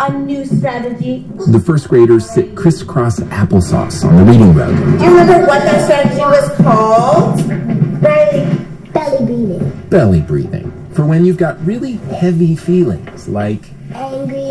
a new strategy. The first graders sit crisscross applesauce on the reading rug. Do you remember what that strategy was called? Belly, belly breathing. Belly breathing. For when you've got really heavy feelings like Angry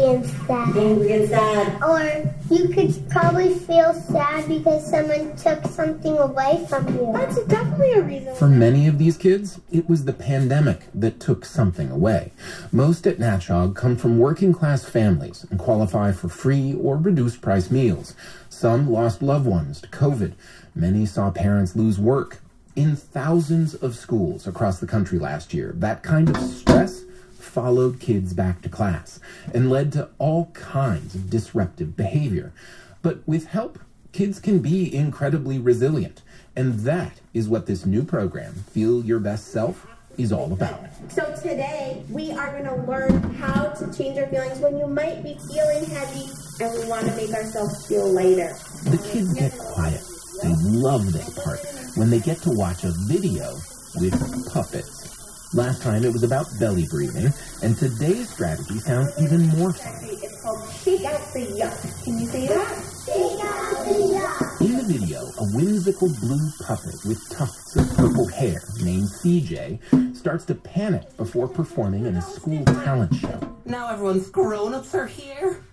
and sad. Angry and sad. Or you could probably feel sad because someone took something away from you. That's definitely a reason. For many of these kids, it was the pandemic that took something away. Most at Natchaug come from working class families and qualify for free or reduced price meals. Some lost loved ones to COVID. Many saw parents lose work. In thousands of schools across the country last year, that kind of stress followed kids back to class and led to all kinds of disruptive behavior. But with help, kids can be incredibly resilient. And that is what this new program, Feel Your Best Self, is all about. So today we are going to learn how to change our feelings when you might be feeling heavy and we want to make ourselves feel lighter. The kids get quiet. They love this part when they get to watch a video with puppets. Last time it was about belly breathing, and today's strategy sounds even more fun. It's called Shake Out the Yuck. Can you say that? Shake out the yuck. In the video, a whimsical blue puppet with tufts of purple hair named CJ starts to panic before performing in a school talent show. Now everyone's grown-ups are here,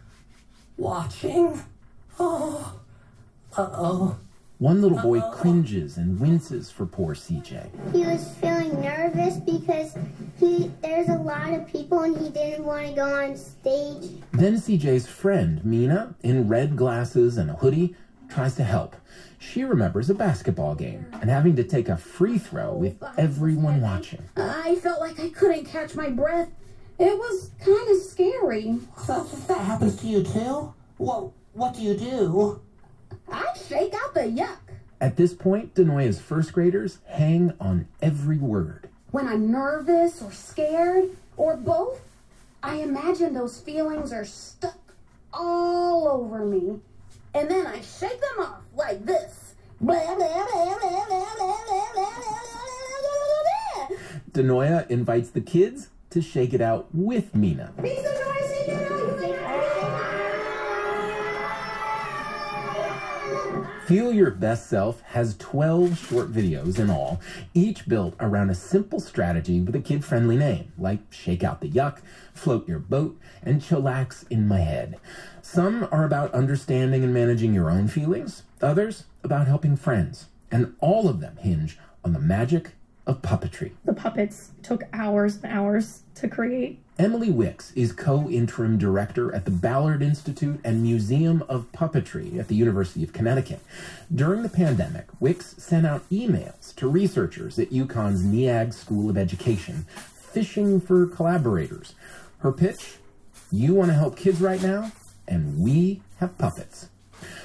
watching. Oh, uh-oh. One little boy cringes and winces for poor CJ. He was feeling nervous because he there's a lot of people and he didn't want to go on stage. Then CJ's friend, Mina, in red glasses and a hoodie, tries to help. She remembers a basketball game and having to take a free throw with everyone watching. I felt like I couldn't catch my breath. It was kind of scary. So if that happens to you too? Well, what do you do? I shake out the yuck. At this point, Denoya's first graders hang on every word. When I'm nervous or scared, or both, I imagine those feelings are stuck all over me. And then I shake them off like this. Denoya invites the kids to shake it out with Mina. Feel Your Best Self has 12 short videos in all, each built around a simple strategy with a kid friendly name, like Shake Out the Yuck, Float Your Boat, and Chillax in My Head. Some are about understanding and managing your own feelings, others about helping friends, and all of them hinge on the magic of puppetry. The puppets took hours and hours to create. Emily Wicks is co interim director at the Ballard Institute and Museum of Puppetry at the University of Connecticut. During the pandemic, Wicks sent out emails to researchers at UConn's Neag School of Education, fishing for collaborators. Her pitch You want to help kids right now? And we have puppets.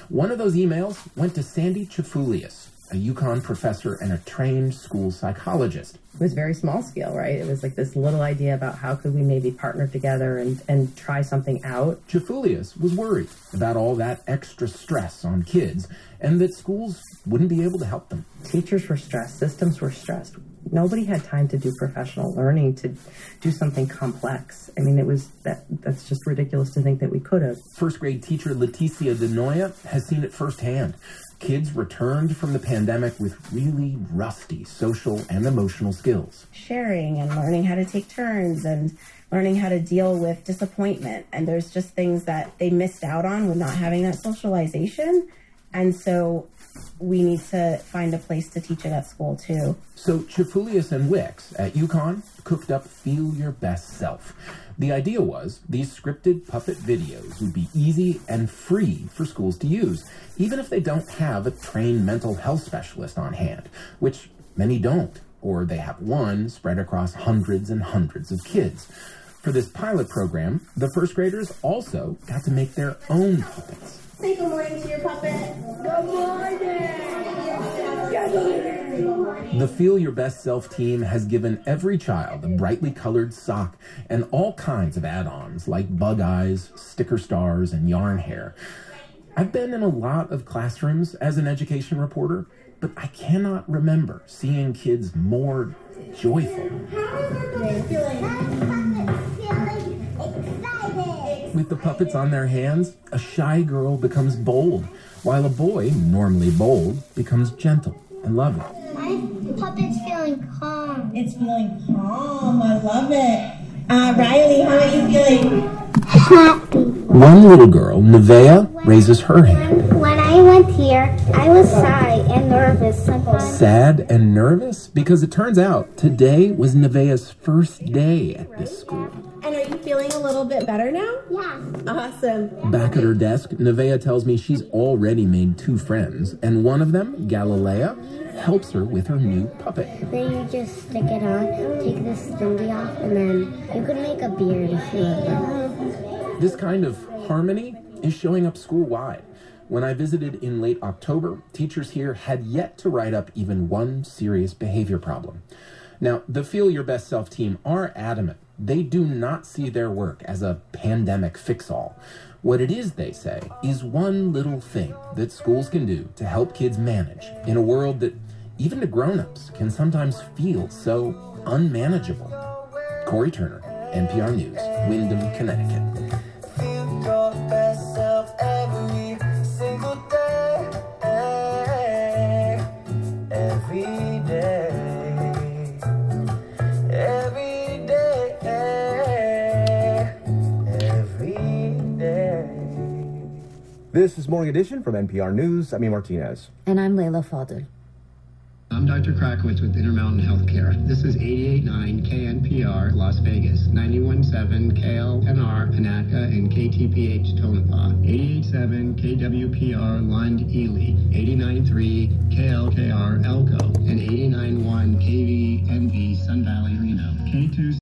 One of those emails went to Sandy Chafouleas, a UConn professor and a trained school psychologist. it was very small scale, right? It was like this little idea about how could we maybe partner together and, and try something out. Chafouleas was worried about all that extra stress on kids and that schools wouldn't be able to help them. Teachers were stressed, systems were stressed. Nobody had time to do professional learning to do something complex. I mean, it was that that's just ridiculous to think that we could have. First grade teacher Leticia Denoya has seen it firsthand. Kids returned from the pandemic with really rusty social and emotional skills. sharing and learning how to take turns and learning how to deal with disappointment. And there's just things that they missed out on with not having that socialization. And so we need to find a place to teach it at school too. So Chafouleas and Wicks at UConn cooked up Feel Your Best Self. The idea was these scripted puppet videos would be easy and free for schools to use, even if they don't have a trained mental health specialist on hand, which many don't, or they have one spread across hundreds and hundreds of kids. For this pilot program, the first graders also got to make their own puppets. Say good morning to your puppet. Good morning. The Feel Your Best Self team has given every child a brightly colored sock and all kinds of add ons like bug eyes, sticker stars, and yarn hair. I've been in a lot of classrooms as an education reporter, but I cannot remember seeing kids more joyful. With the puppets on their hands, a shy girl becomes bold, while a boy, normally bold, becomes gentle and loving. My puppet's feeling calm. It's feeling calm. I love it. Uh, Riley, how are you feeling? Happy. One little girl, Nevaeh, raises her hand. When I went here, I was shy and nervous sometimes. Sad and nervous because it turns out today was Nevaeh's first day at this school. And are you feeling a little bit better now? Yeah. Awesome. Back at her desk, Nevaeh tells me she's already made two friends, and one of them, Galilea, helps her with her new puppet. Then you just stick it on, take this thingy off, and then you can make a beard if you want. This kind of harmony is showing up school wide. When I visited in late October, teachers here had yet to write up even one serious behavior problem. Now, the Feel Your Best Self team are adamant. They do not see their work as a pandemic fix all. What it is, they say, is one little thing that schools can do to help kids manage in a world that, even to grown ups, can sometimes feel so unmanageable. Cory Turner, NPR News, Windham, Connecticut. This is Morning Edition from NPR News. I'm A Martinez. And I'm Leila Fadel. I'm Dr. Krakowitz with Intermountain Healthcare. This is 88.9 KNPR Las Vegas, 91.7 KLNR Panaca, and KTPH Tonopah, 88.7 KWPR Lund Ely, 89.3 KLKR Elko, and 89.1 KVNV Sun Valley Reno, K2